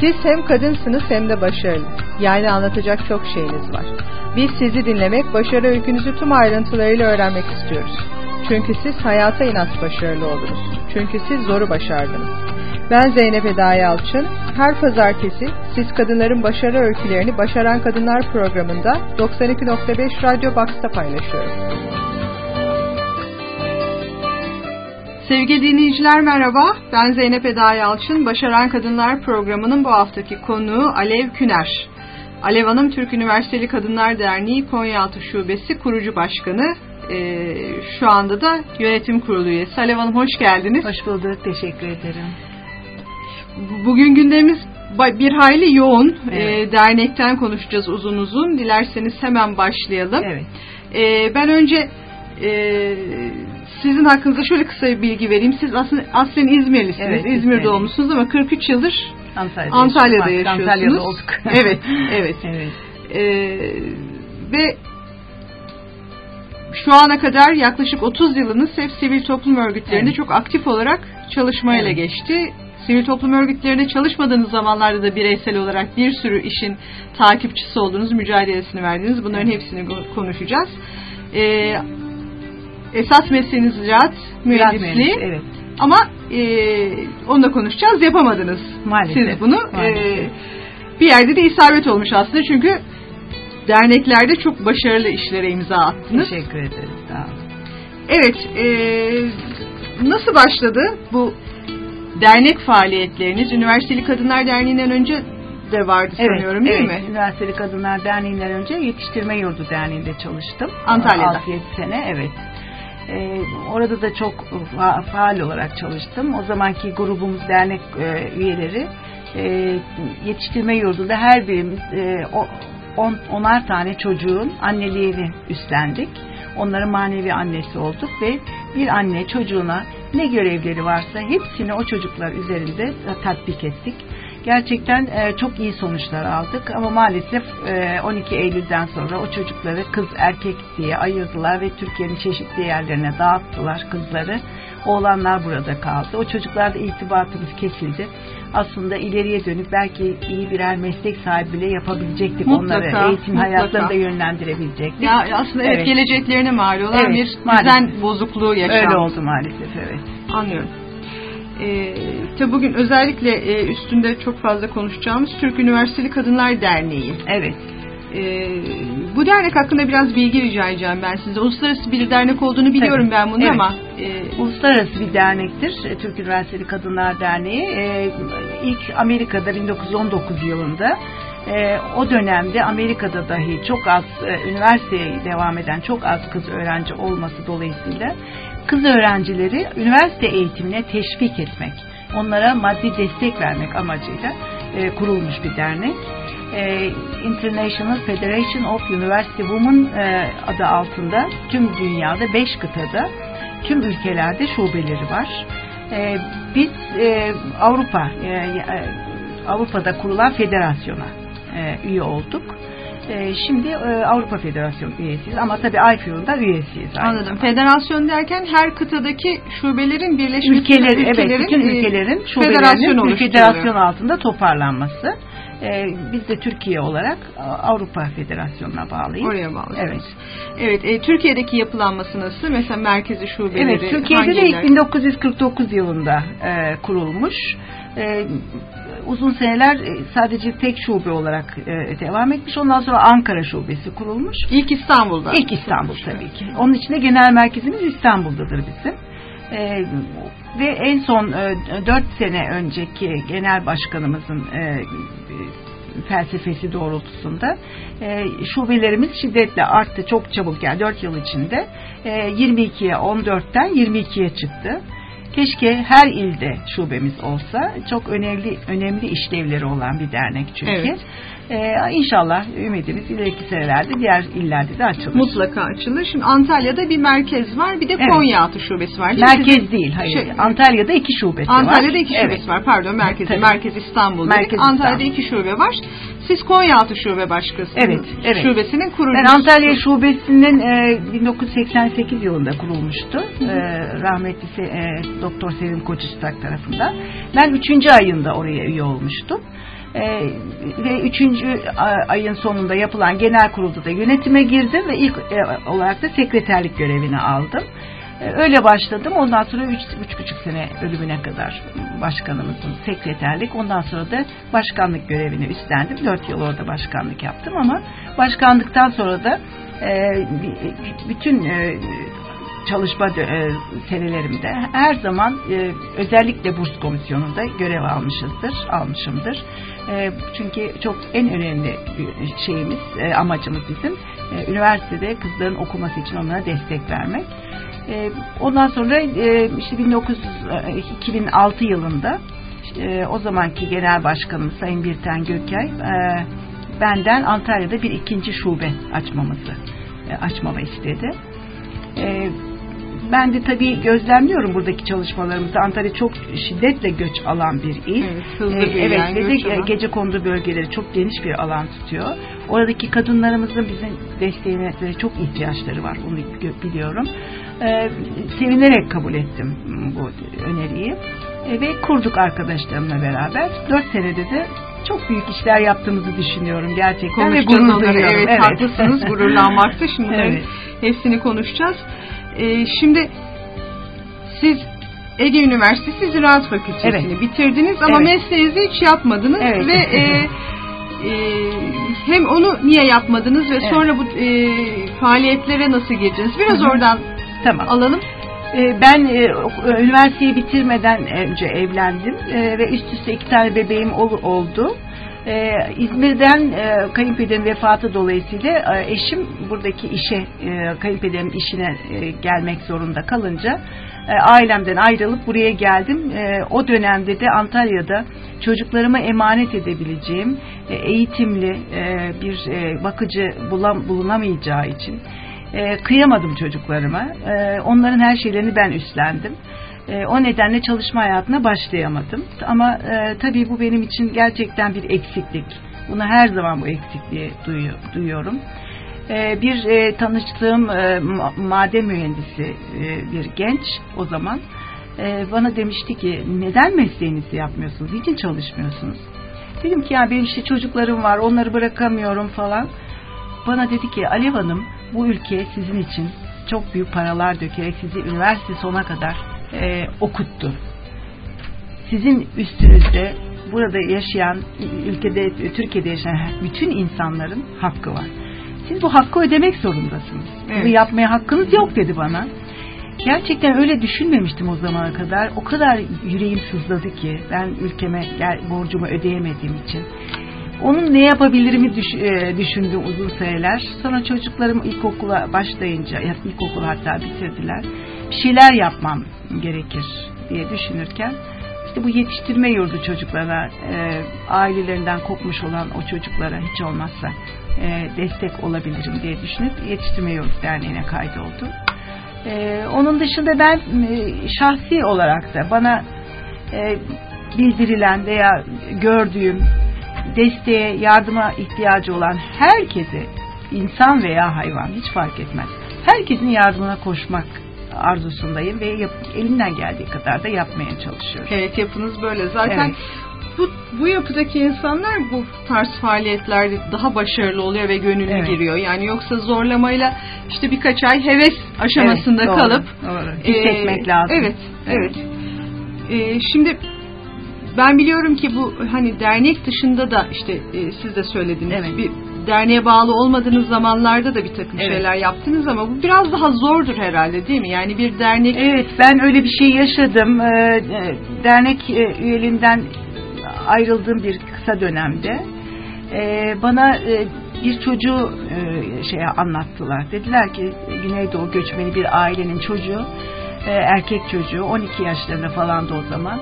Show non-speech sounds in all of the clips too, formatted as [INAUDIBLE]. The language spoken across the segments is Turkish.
Siz hem kadınsınız hem de başarılı. Yani anlatacak çok şeyiniz var. Biz sizi dinlemek, başarı öykünüzü tüm ayrıntılarıyla öğrenmek istiyoruz. Çünkü siz hayata inat başarılı oldunuz. Çünkü siz zoru başardınız. Ben Zeynep Eda Yalçın. Her pazartesi siz kadınların başarı öykülerini Başaran Kadınlar programında 92.5 Radyo Box'ta paylaşıyorum. Sevgili dinleyiciler merhaba. Ben Zeynep Eda Yalçın. Başaran Kadınlar programının bu haftaki konuğu Alev Küner. Alev Hanım Türk Üniversiteli Kadınlar Derneği Konyaaltı Şubesi kurucu başkanı. Ee, şu anda da yönetim kurulu üyesi. Alev Hanım hoş geldiniz. Hoş bulduk. Teşekkür ederim. Bugün gündemimiz bir hayli yoğun. Evet. E, dernekten konuşacağız uzun uzun. Dilerseniz hemen başlayalım. Evet. E, ben önce e, sizin hakkınızda şöyle kısa bir bilgi vereyim. Siz aslında aslen İzmirlisiniz. Evet, İzmir doğumlusunuz ama 43 yıldır Antalya'da, Antalya'da yaşıyorsunuz. Antalya'da olduk. [LAUGHS] evet, evet. evet. E, ve şu ana kadar yaklaşık 30 yılınız hep sivil toplum örgütlerinde evet. çok aktif olarak çalışmayla evet. geçti sivil toplum örgütlerinde çalışmadığınız zamanlarda da bireysel olarak bir sürü işin takipçisi olduğunuz, mücadelesini verdiğiniz bunların hepsini konuşacağız. Ee, esas mesleğiniz ziraat mühendisliği. Evet. Ama e, onu da konuşacağız. Yapamadınız Maalesef. siz bunu. Ee, Maalesef. Ee, bir yerde de isabet olmuş aslında çünkü derneklerde çok başarılı işlere imza attınız. Teşekkür ederiz. Sağ olun. Evet. E, nasıl başladı bu dernek faaliyetleriniz Üniversiteli Kadınlar Derneği'nden önce de vardı evet, sanıyorum değil evet. mi? Üniversiteli Kadınlar Derneği'nden önce Yetiştirme Yurdu Derneği'nde çalıştım. Antalya'da. 6-7 sene evet. Ee, orada da çok fa faal olarak çalıştım. O zamanki grubumuz dernek e, üyeleri e, yetiştirme yurdunda her birimiz e, on, onar tane çocuğun anneliğini üstlendik. Onların manevi annesi olduk ve bir anne çocuğuna ne görevleri varsa hepsini o çocuklar üzerinde tatbik ettik. Gerçekten e, çok iyi sonuçlar aldık ama maalesef e, 12 Eylül'den sonra o çocukları kız erkek diye ayırdılar ve Türkiye'nin çeşitli yerlerine dağıttılar kızları. Oğlanlar burada kaldı. O çocuklarla irtibatımız kesildi. Aslında ileriye dönük belki iyi birer meslek sahibi bile yapabilecektik. Mutlaka, Onları eğitim mutlaka. hayatlarında yönlendirebilecektik. Ya aslında evet, evet geleceklerine mal olan evet, bir düzen bozukluğu yaşandı. Öyle oldu maalesef evet. Anlıyorum. E, tabi bugün özellikle e, üstünde çok fazla konuşacağımız Türk Üniversiteli Kadınlar Derneği. Evet. E, bu dernek hakkında biraz bilgi rica edeceğim ben size. Uluslararası bir dernek olduğunu biliyorum Tabii. ben bunu evet. ama. E, Uluslararası bir dernektir. E, Türk Üniversiteli Kadınlar Derneği. E, ilk Amerika'da 1919 yılında e, o dönemde Amerika'da dahi çok az e, üniversiteye devam eden çok az kız öğrenci olması dolayısıyla kız öğrencileri üniversite eğitimine teşvik etmek, onlara maddi destek vermek amacıyla e, kurulmuş bir dernek. E, International Federation of University Women e, adı altında tüm dünyada 5 kıtada tüm ülkelerde şubeleri var. E, biz e, Avrupa e, e, Avrupa'da kurulan federasyona e, üye olduk. E, şimdi e, Avrupa Federasyonu üyesiyiz ama tabii IFU'da üyesiyiz. Anladım. Zamanda. Federasyon derken her kıtadaki şubelerin birleşmesi Ülkeler, ülkelerin, evet, bütün ülkelerin federasyon, bir federasyon altında toparlanması. Ee, biz de Türkiye olarak Avrupa Federasyonu'na bağlıyız. Oraya bağlıyız. Evet. Evet. E, Türkiye'deki yapılanması nasıl? Mesela merkezi şubeleri Evet. Türkiye'de de ilk 1949 yılında e, kurulmuş. E, uzun seneler e, sadece tek şube olarak e, devam etmiş. Ondan sonra Ankara şubesi kurulmuş. İlk İstanbul'da. İlk İstanbul tabii ki. Onun için de genel merkezimiz İstanbul'dadır bizim. E, ve en son e, 4 sene önceki genel başkanımızın e, felsefesi doğrultusunda e, şubelerimiz şiddetle arttı çok çabuk yani 4 yıl içinde e, 22'ye 14'ten 22'ye çıktı. Keşke her ilde şubemiz olsa. Çok önemli önemli işlevleri olan bir dernek çünkü. Evet. Ee, inşallah ümidimiz ileriki senelerde diğer illerde de açılır. Mutlaka açılır. Şimdi Antalya'da bir merkez var. Bir de evet. Konyaaltı şubesi var. Değil merkez Sizin, değil. Hayır. Şey, Antalya'da iki şubesi Antalya'da var. Antalya'da iki şubesi evet. var. Pardon merkezi. Tabii. Merkez İstanbul. Merkez Antalya'da İstanbul. iki şube var. Siz Konyaaltı Şube Başkası. Evet, evet. Şubesinin kurucusu. Ben Antalya Şubesi'nin e, 1988 yılında kurulmuştu. E, rahmetli e, Doktor Sevim Koçistak tarafından. Ben 3. ayında oraya üye olmuştum. E, ve üçüncü ayın sonunda yapılan genel kurulda da yönetime girdim ve ilk e, olarak da sekreterlik görevini aldım. E, öyle başladım. Ondan sonra üç, üç buçuk sene ölümüne kadar başkanımızın sekreterlik. Ondan sonra da başkanlık görevini üstlendim. Dört yıl orada başkanlık yaptım ama başkanlıktan sonra da e, bütün e, çalışma e, senelerimde her zaman e, özellikle burs komisyonunda görev almışızdır, almışımdır. E, çünkü çok en önemli şeyimiz, e, amacımız bizim e, üniversitede kızların okuması için onlara destek vermek. E, ondan sonra e, işte 19, 2006 e, yılında e, o zamanki genel başkanım Sayın Birten Gökay e, benden Antalya'da bir ikinci şube açmamızı e, açmamı istedi. E, ben de tabii gözlemliyorum buradaki çalışmalarımızı. Antalya çok şiddetle göç alan bir il. Evet, hızlı ee, evet ve de gece kondu bölgeleri çok geniş bir alan tutuyor. Oradaki kadınlarımızın bizim desteğine çok ihtiyaçları var. Onu biliyorum. Ee, sevinerek kabul ettim bu öneriyi. Ee, ve kurduk arkadaşlarımla beraber. Dört senede de çok büyük işler yaptığımızı düşünüyorum gerçekten ve gurur duyuyorum. Evet, evet haklısınız gururlanmakta. Şimdi [LAUGHS] evet. hepsini konuşacağız. Ee, şimdi siz Ege Üniversitesi Ziraat Fakültesini evet. bitirdiniz ama evet. mesleğinizi hiç yapmadınız evet. ve e, e, hem onu niye yapmadınız ve evet. sonra bu e, faaliyetlere nasıl girdiniz? Biraz Hı-hı. oradan tamam. alalım. E, ben e, üniversiteyi bitirmeden önce evlendim e, ve üst üste iki tane bebeğim oldu. Ee, İzmir'den e, kayınpederin vefatı dolayısıyla e, eşim buradaki işe, e, kayınpederin işine e, gelmek zorunda kalınca e, ailemden ayrılıp buraya geldim. E, o dönemde de Antalya'da çocuklarıma emanet edebileceğim e, eğitimli e, bir e, bakıcı bulam, bulunamayacağı için e, kıyamadım çocuklarıma. E, onların her şeylerini ben üstlendim. E, o nedenle çalışma hayatına başlayamadım. Ama e, tabii bu benim için gerçekten bir eksiklik. Bunu her zaman bu eksikliği duyuyor, duyuyorum. E, bir e, tanıştığım e, maden mühendisi e, bir genç o zaman e, bana demişti ki neden mesleğinizi yapmıyorsunuz, niçin çalışmıyorsunuz? Dedim ki ya benim işte çocuklarım var, onları bırakamıyorum falan. Bana dedi ki Alev Hanım bu ülke sizin için çok büyük paralar dökerek sizi üniversite sona kadar e, okuttu. Sizin üstünüzde burada yaşayan, ülkede, Türkiye'de yaşayan bütün insanların hakkı var. Siz bu hakkı ödemek zorundasınız. Evet. Bunu yapmaya hakkınız yok dedi bana. Gerçekten öyle düşünmemiştim o zamana kadar. O kadar yüreğim sızladı ki ben ülkeme borcumu ödeyemediğim için. Onun ne yapabilirimi düş, e, düşündüm uzun seneler. Sonra çocuklarım ilkokula başlayınca, ilkokul hatta bitirdiler. Bir şeyler yapmam gerekir diye düşünürken işte bu yetiştirme yurdu çocuklara, e, ailelerinden kopmuş olan o çocuklara hiç olmazsa e, destek olabilirim diye düşünüp yetiştirme yurdu derneğine kaydoldum. E, onun dışında ben e, şahsi olarak da bana e, bildirilen veya gördüğüm desteğe, yardıma ihtiyacı olan herkese, insan veya hayvan hiç fark etmez. Herkesin yardımına koşmak arzusundayım ve yap, elimden geldiği kadar da yapmaya çalışıyorum. Evet yapınız böyle. Zaten evet. bu, bu yapıdaki insanlar bu tarz faaliyetlerde daha başarılı oluyor ve gönüllü evet. giriyor. Yani yoksa zorlamayla işte birkaç ay heves aşamasında evet, doğru, kalıp doğru. hissetmek e, lazım. Evet, evet. E, şimdi ben biliyorum ki bu hani dernek dışında da işte e, siz de söylediniz. Evet. Bir derneğe bağlı olmadığınız zamanlarda da bir takım evet. şeyler yaptınız ama bu biraz daha zordur herhalde değil mi? Yani bir dernek... Evet ben öyle bir şey yaşadım. Ee, e, dernek e, üyeliğinden ayrıldığım bir kısa dönemde e, bana bir çocuğu şeye anlattılar. Dediler ki Güneydoğu göçmeni bir ailenin çocuğu erkek çocuğu 12 yaşlarında falan da o zaman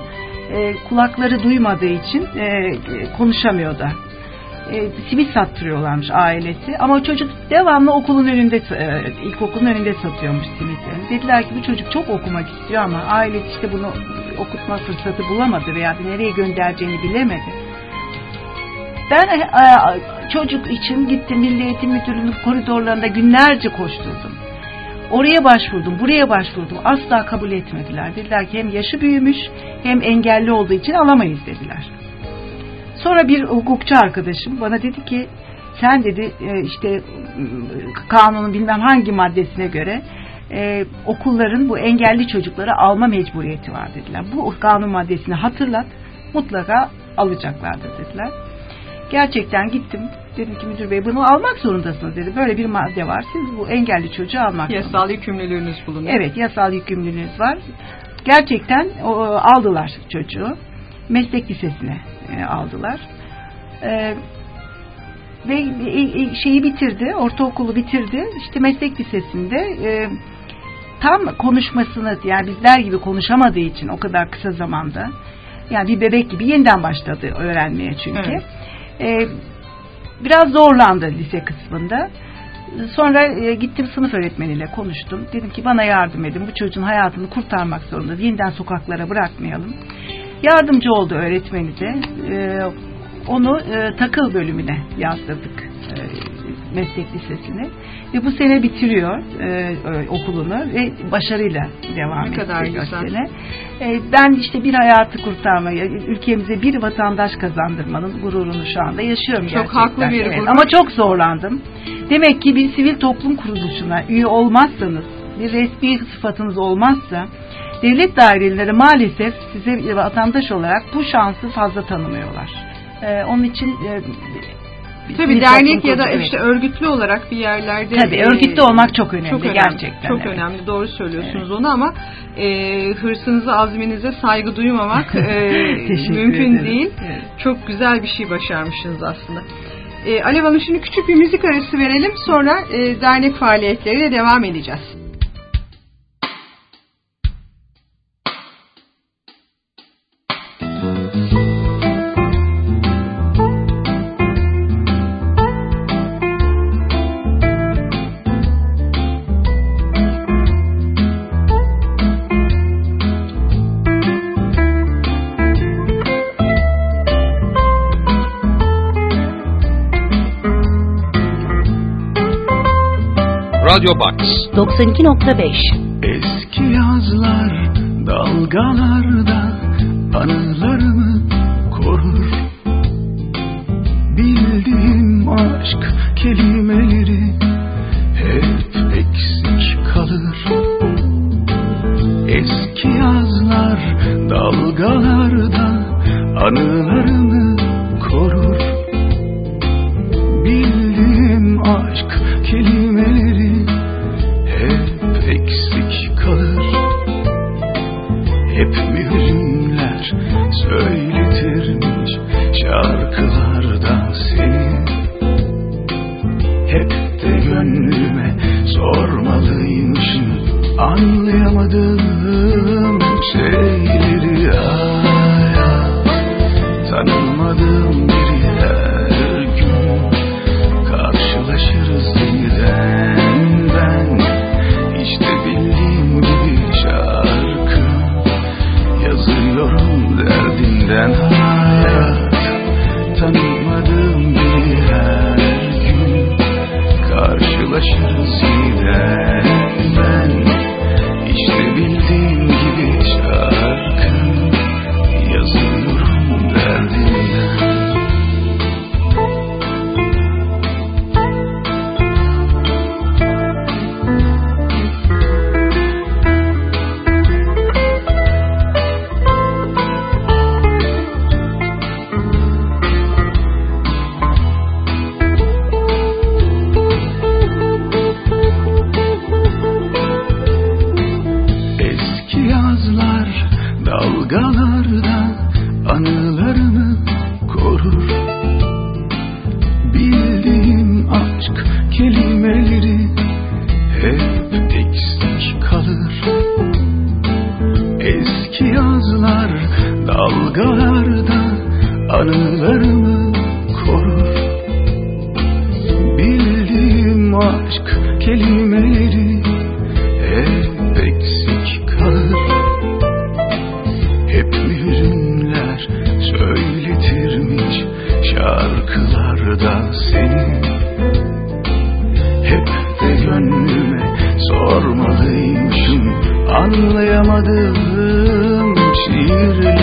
kulakları duymadığı için konuşamıyor da. E, simit sattırıyorlarmış ailesi ama çocuk devamlı okulun önünde e, ilkokulun önünde satıyormuş simitlerini. Dediler ki bu çocuk çok okumak istiyor ama ailesi işte bunu okutma fırsatı bulamadı veya nereye göndereceğini bilemedi. Ben e, çocuk için gittim Milli Eğitim Müdürlüğü'nün koridorlarında günlerce koşturdum. Oraya başvurdum, buraya başvurdum. Asla kabul etmediler. Dediler ki hem yaşı büyümüş hem engelli olduğu için alamayız dediler. Sonra bir hukukçu arkadaşım bana dedi ki sen dedi e, işte kanunun bilmem hangi maddesine göre e, okulların bu engelli çocukları alma mecburiyeti var dediler. Bu kanun maddesini hatırlat mutlaka alacaklardır dediler. Gerçekten gittim. Dedim ki müdür bey bunu almak zorundasınız dedi. Böyle bir madde var. Siz bu engelli çocuğu almak Yasal yükümlülüğünüz bulunuyor. Evet yasal yükümlülüğünüz var. Gerçekten o, aldılar çocuğu. Meslek lisesine e, aldılar. E, ve e, şeyi bitirdi, ortaokulu bitirdi. İşte meslek lisesinde e, tam konuşmasını yani bizler gibi konuşamadığı için o kadar kısa zamanda yani bir bebek gibi yeniden başladı öğrenmeye çünkü. Evet. E, biraz zorlandı lise kısmında. Sonra e, gittim sınıf öğretmeniyle konuştum. Dedim ki bana yardım edin. Bu çocuğun hayatını kurtarmak zorundayız. Yeniden sokaklara bırakmayalım. Yardımcı oldu öğretmeni de. E, onu e, takıl bölümüne yazdırdık. E, meslek lisesini ve bu sene bitiriyor e, okulunu ve başarıyla devam ne kadar güzel. sene. E, ben işte bir hayatı kurtarmayı, ülkemize bir vatandaş kazandırmanın gururunu şu anda yaşıyorum çok gerçekten. haklı bir evet. Ama çok zorlandım. Demek ki bir sivil toplum kuruluşuna üye olmazsanız, bir resmi sıfatınız olmazsa devlet daireleri maalesef size vatandaş olarak bu şansı fazla tanımıyorlar. Ee, onun için e, Tabii dernek ya da işte örgütlü olarak bir yerlerde Tabii e, örgütlü olmak çok önemli, çok önemli gerçekten. Çok evet. önemli. Doğru söylüyorsunuz evet. onu ama e, hırsınıza, azminize saygı duymamak e, [LAUGHS] mümkün ederim. değil. Evet. Çok güzel bir şey başarmışsınız aslında. E, Alev Hanım şimdi küçük bir müzik arası verelim. Sonra e, dernek faaliyetleriyle devam edeceğiz. Radyo Box. 92.5 Eski yazlar dalgalarda anılarımı korur? Bildiğim aşk kelimeleri hep eksik kalır. Eski yazlar dalgalarda anılarımı söyletirmiş şarkılarda seni. Hep de gönlüme sormalıymışım anlayamadığım şeyleri kelimeleri hep eksik kalır. Hep mühürler söyletirmiş şarkılarda seni. Hep de gönlüme sormalıymışım anlayamadığım şiirleri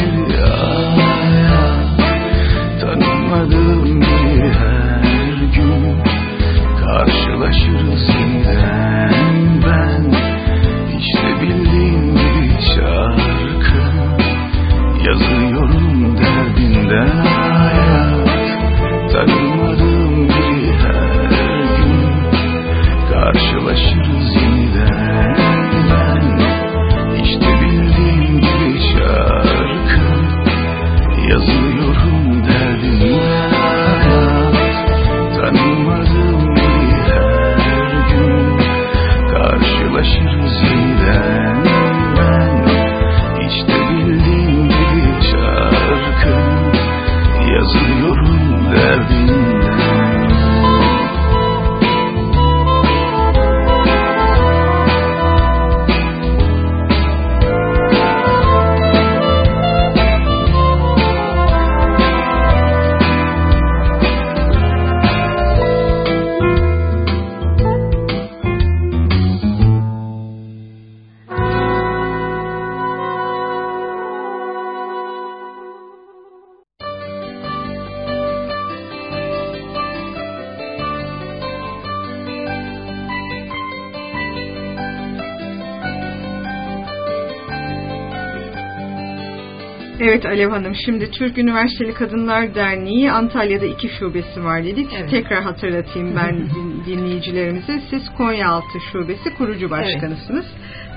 Evet Alev Hanım, şimdi Türk Üniversiteli Kadınlar Derneği Antalya'da iki şubesi var dedik. Evet. Tekrar hatırlatayım ben [LAUGHS] din- dinleyicilerimize. Siz Konyaaltı Şubesi kurucu başkanısınız.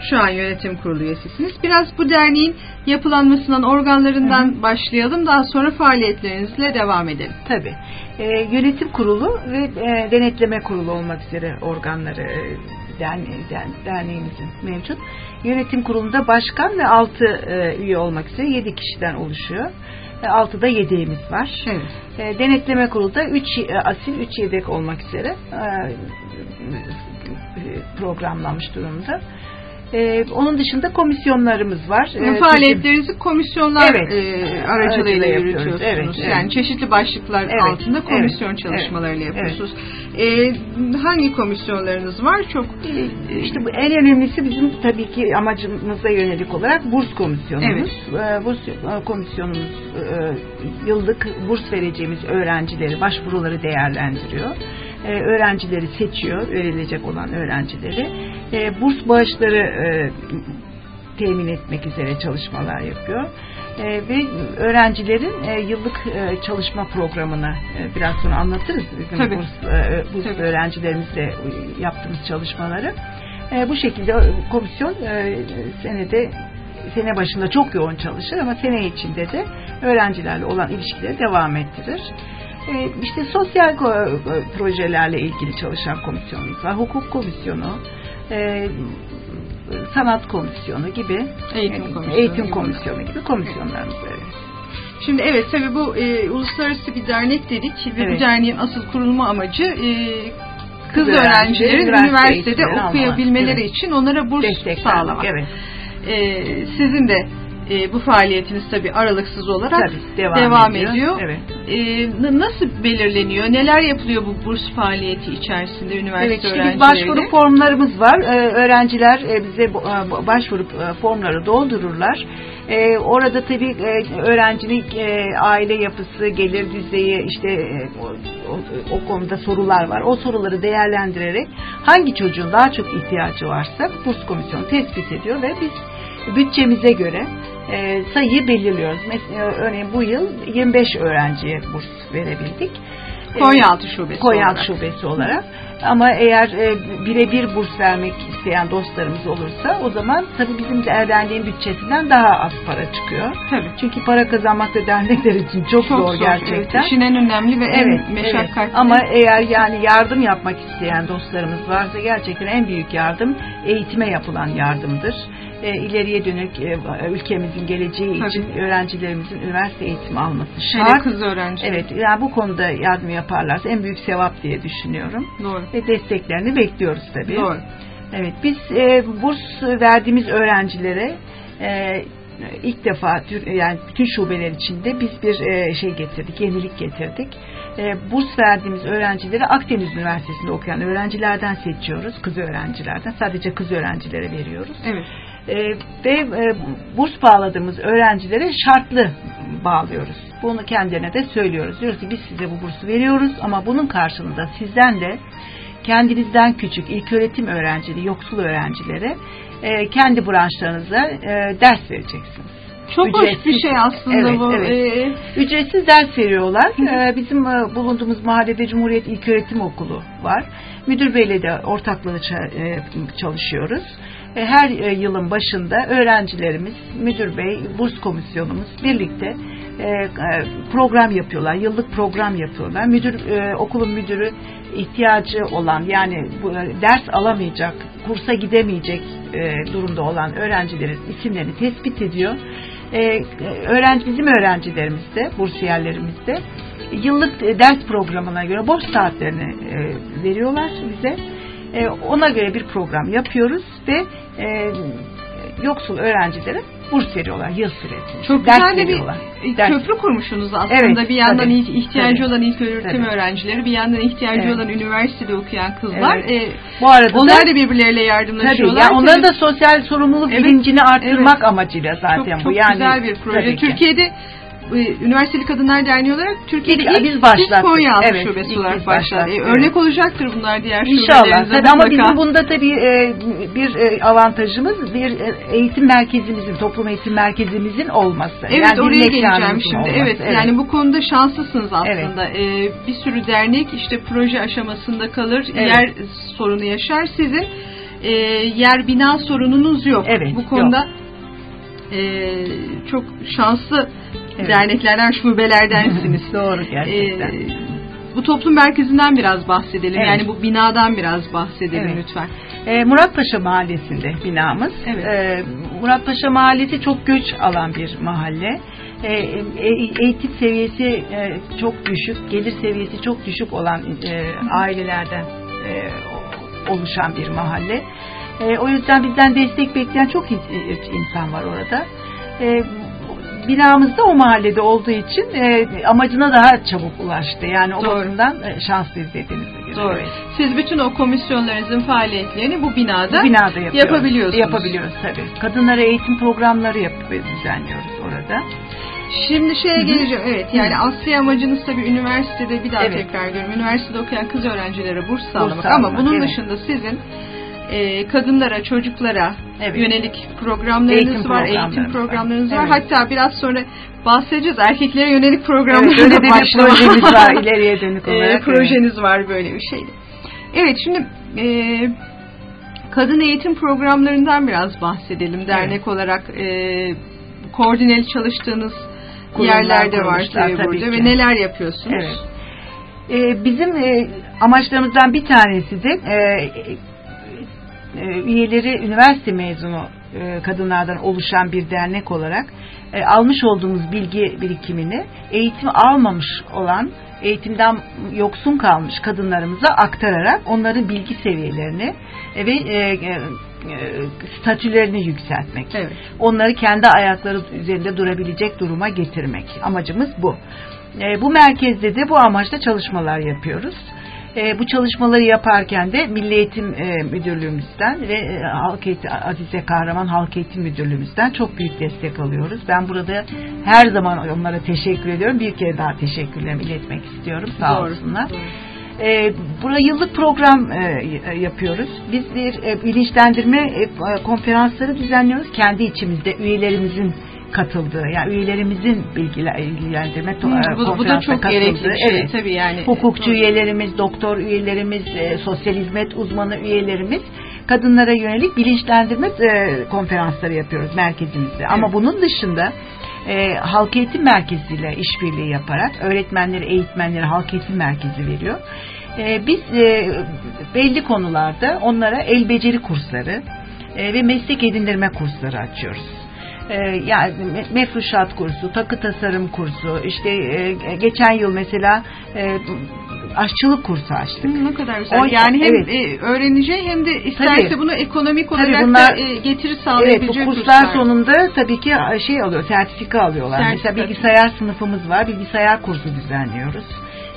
Şu an yönetim kurulu üyesisiniz. Biraz bu derneğin yapılanmasından, organlarından başlayalım. Daha sonra faaliyetlerinizle devam edelim. Tabii. E, yönetim kurulu ve e, denetleme kurulu olmak üzere organları e, derne- der- derneğimizin mevcut. Yönetim kurulunda başkan ve 6 üye olmak üzere 7 kişiden oluşuyor. E, 6'da yedeğimiz var. Evet. E, denetleme kurulda 3 asil 3 yedek olmak üzere e, programlanmış durumda. E, onun dışında komisyonlarımız var. E, bizim- Faaliyetlerinizi komisyonlar Evet. e, aracılığıyla yürütüyorsunuz. Evet, evet. Yani çeşitli başlıklar Evet, altında komisyon evet, çalışmalarıyla evet, yapıyorsunuz. E, hangi komisyonlarınız var? Çok E, İşte bu en önemlisi bizim tabii ki amacımıza yönelik olarak burs komisyonumuz. E, Burs e, komisyonumuz e, yıllık burs vereceğimiz öğrencileri, başvuruları değerlendiriyor. E, Öğrencileri seçiyor, verilecek olan öğrencileri. E, Burs bağışları e, temin etmek üzere çalışmalar yapıyor. E, ve öğrencilerin e, yıllık e, çalışma programını e, biraz sonra anlatırız bizim Tabii. burs, e, burs Tabii. öğrencilerimizle yaptığımız çalışmaları. E, bu şekilde komisyon e, senede sene başında çok yoğun çalışır ama sene içinde de öğrencilerle olan ilişkileri devam ettirir. E, işte sosyal e, projelerle ilgili çalışan komisyonumuz var. Hukuk komisyonu, e, sanat komisyonu gibi, Eğitim e, komisyonu eğitim gibi. komisyonu gibi komisyonlarımız var. Şimdi evet tabii bu e, uluslararası bir dernek dedik ve Evet. bu derneğin asıl kurulma amacı e, kız Kız öğrencileri öğrencilerin üniversite üniversitede okuyabilmeleri. Evet. için onlara burs Destek sağlamak. Evet. E, sizin de e, bu faaliyetiniz tabii aralıksız olarak Tabii, devam devam, ediyor. ediyor. Evet. E, nasıl belirleniyor? Neler yapılıyor bu burs faaliyeti içerisinde üniversite Evet, işte öğrencileriyle? başvuru formlarımız var. Ee, öğrenciler e, bize bu- e, başvuru e, formları doldururlar. Ee, orada tabii e, öğrencinin e, aile yapısı, gelir düzeyi, işte e, o, o- o konuda sorular var. O soruları değerlendirerek hangi çocuğun daha çok ihtiyacı varsa burs komisyonu tespit ediyor ve biz bütçemize göre e, sayıyı belirliyoruz. Mesela, örneğin bu yıl 25 öğrenciye burs verebildik. Ee, Konyaaltı Şubesi Konyaaltı olarak. Şubesi olarak. Ama eğer e, birebir burs vermek isteyen dostlarımız olursa o zaman tabii bizim de derneğin bütçesinden daha az para çıkıyor. Tabii. Çünkü para kazanmak da dernekler için çok, zor, gerçekten. Evet, işin en önemli ve Evet, en evet. meşakkatli. Ama eğer yani yardım yapmak isteyen dostlarımız varsa gerçekten en büyük yardım eğitime yapılan yardımdır. E, ileriye dönük e, ülkemizin geleceği Tabii. için öğrencilerimizin üniversite eğitimi alması Hele şart. kız öğrenci. Evet, yani bu konuda yardım yaparlarsa en büyük sevap diye düşünüyorum. Doğru. Ve desteklerini bekliyoruz tabii. Doğru. Evet, biz e, burs verdiğimiz öğrencilere e, ilk defa yani bütün şubeler içinde biz bir e, şey getirdik, yenilik getirdik. E, burs verdiğimiz öğrencileri Akdeniz Üniversitesi'nde okuyan öğrencilerden seçiyoruz, kız öğrencilerden. Sadece kız öğrencilere veriyoruz. Evet. E, ve e, burs bağladığımız öğrencilere şartlı bağlıyoruz. Bunu kendilerine de söylüyoruz. Diyoruz ki biz size bu bursu veriyoruz ama bunun karşılığında sizden de kendinizden küçük ilköğretim öğrencili, yoksul öğrencilere e, kendi branşlarınıza e, ders vereceksiniz. Çok hoş Ücretsiz. bir şey aslında Evet, bu. evet. Ee, Ücretsiz ders veriyorlar. Ee, Bizim e, bulunduğumuz mahallede Cumhuriyet İlköğretim Okulu var. Müdür beyle de ortaklığı e, çalışıyoruz. E, Her e, yılın başında öğrencilerimiz, müdür bey, burs komisyonumuz birlikte e, program yapıyorlar. Yıllık program yapıyorlar. Müdür okulun müdürü ihtiyacı olan yani ders alamayacak, kursa gidemeyecek durumda olan öğrencilerin isimlerini tespit ediyor öğrenci bizim öğrencilerimiz de, bursiyerlerimiz de yıllık ders programına göre boş saatlerini veriyorlar bize. E, ona göre bir program yapıyoruz ve e, yoksul öğrencilere burs veriyorlar yıl süresince. Çok ders güzel de bir Ders. köprü kurmuşsunuz aslında. Evet, bir yandan tabii, iht- ihtiyacı tabii. olan ilk öğretim Tabii. öğrencileri, bir yandan ihtiyacı Evet. olan üniversitede okuyan kızlar. Evet. E, Bu arada onlar da da birbirleriyle Tabii yardımlaşıyorlar. yani onların Tabii da sosyal sorumluluk Evet, bilincini arttırmak evet. amacıyla zaten çok, bu. çok Yani güzel bir proje. tabii ki. Türkiye'de e, Üniversiteli Kadınlar Derneği olarak Türkiye'de İlk- ilk, biz başlattık. Konyaaltı Evet, şubesi olarak biz başladı. E, başlattık, örnek evet. olacaktır bunlar diğer İnşallah. şubelerinize Tabii ama bizim bunda tabii e, bir e, avantajımız bir e, eğitim merkezimizin, toplum eğitim merkezimizin olması. Evet Yani oraya geleceğim şimdi. olması. Evet, yani bu konuda şanslısınız aslında. Ee, bir sürü dernek işte proje aşamasında kalır, Evet. yer sorunu yaşar. Sizin e, yer bina sorununuz yok. Evet, bu konuda e, çok şanslı Evet. derneklerden, şubelerdensiniz. [LAUGHS] Doğru gerçekten. Ee, bu toplum merkezinden biraz bahsedelim. Evet. Yani bu binadan biraz bahsedelim Evet. lütfen. E, Muratpaşa Mahallesi'nde binamız. Evet. E, Muratpaşa Mahallesi çok göç alan bir mahalle. E, e, eğitim seviyesi e, çok düşük, gelir seviyesi çok düşük olan e, ailelerden e, oluşan bir mahalle. E, o yüzden bizden destek bekleyen çok in- insan var orada. E, binamız da o mahallede olduğu için e, amacına daha çabuk ulaştı. Yani o Doğru. bakımdan e, şanslıyız dediğinizde göre. Doğru. Siz bütün o komisyonlarınızın faaliyetlerini bu binada, Bu binada yapıyoruz. yapabiliyorsunuz. Yapabiliyoruz tabii. Kadınlara eğitim programları yapıp düzenliyoruz orada. Şimdi şeye geleceğim. Evet yani asli amacınız tabii üniversitede bir daha Evet. tekrar ediyorum. Üniversitede okuyan kız öğrencilere burs sağlamak. sağlamak, Ama bunun evet. dışında sizin e, kadınlara, çocuklara Evet. yönelik programlarınız Eğitim var, programlarımız eğitim programlarınız var. var. Evet. Hatta biraz sonra bahsedeceğiz. Erkeklere yönelik Evet, programlara öyle bir projemiz var [LAUGHS] ileriye dönük E, olarak. projeniz var böyle bir şey. Evet şimdi e, kadın eğitim programlarından biraz bahsedelim. Dernek olarak e, koordineli çalıştığınız Kurumlar, yerlerde var tabii burada ki. ve neler yapıyorsunuz? Evet. Ee, bizim e, amaçlarımızdan bir tanesi de e, e, üyeleri üniversite mezunu e, kadınlardan oluşan bir dernek olarak e, almış olduğumuz bilgi birikimini eğitim almamış olan eğitimden yoksun kalmış kadınlarımıza aktararak onların bilgi seviyelerini e, ve e, e, e, statülerini yükseltmek. Evet. Onları kendi ayakları üzerinde durabilecek duruma getirmek. Amacımız bu. E, bu merkezde de bu amaçla çalışmalar yapıyoruz. E, bu çalışmaları yaparken de Milli Eğitim e, Müdürlüğümüzden ve e, Halk Eğitim, Azize Kahraman Halk Eğitim Müdürlüğümüzden çok büyük destek alıyoruz. Ben burada her zaman onlara teşekkür ediyorum. Bir kere daha teşekkürlerimi iletmek istiyorum. Sağ Doğru, olsunlar. doğru. E, burada yıllık program e, yapıyoruz. Biz bir e, bilinçlendirme e, konferansları düzenliyoruz. Kendi içimizde üyelerimizin katıldığı, yani üyelerimizin bilgilendirme Hı, bu, bu da çok katıldığı. gerekli bir şey Evet. tabii yani. Hukukçu üyelerimiz, doktor üyelerimiz, e, sosyal hizmet uzmanı üyelerimiz kadınlara yönelik bilinçlendirme e, konferansları yapıyoruz merkezimizde. Ama bunun dışında e, halk eğitim merkeziyle işbirliği yaparak öğretmenleri, eğitmenleri halk eğitim merkezi veriyor. E, biz e, belli konularda onlara el beceri kursları e, ve meslek edindirme kursları açıyoruz. E, yani me- mefruşat kursu, takı tasarım kursu, işte e, geçen yıl mesela e, aşçılık kursu açtık. Hı, Ne kadar güzel. O- yani hem evet. e, öğreneceği hem de isterse Tabii. bunu ekonomik Tabii olarak bunlar- da e, getiri Evet sağlayabilecek bu kurslar kurslar. sonunda tabii ki şey alıyor, sertifika alıyorlar. Sertifika. Mesela bilgisayar sınıfımız var, bilgisayar kursu düzenliyoruz.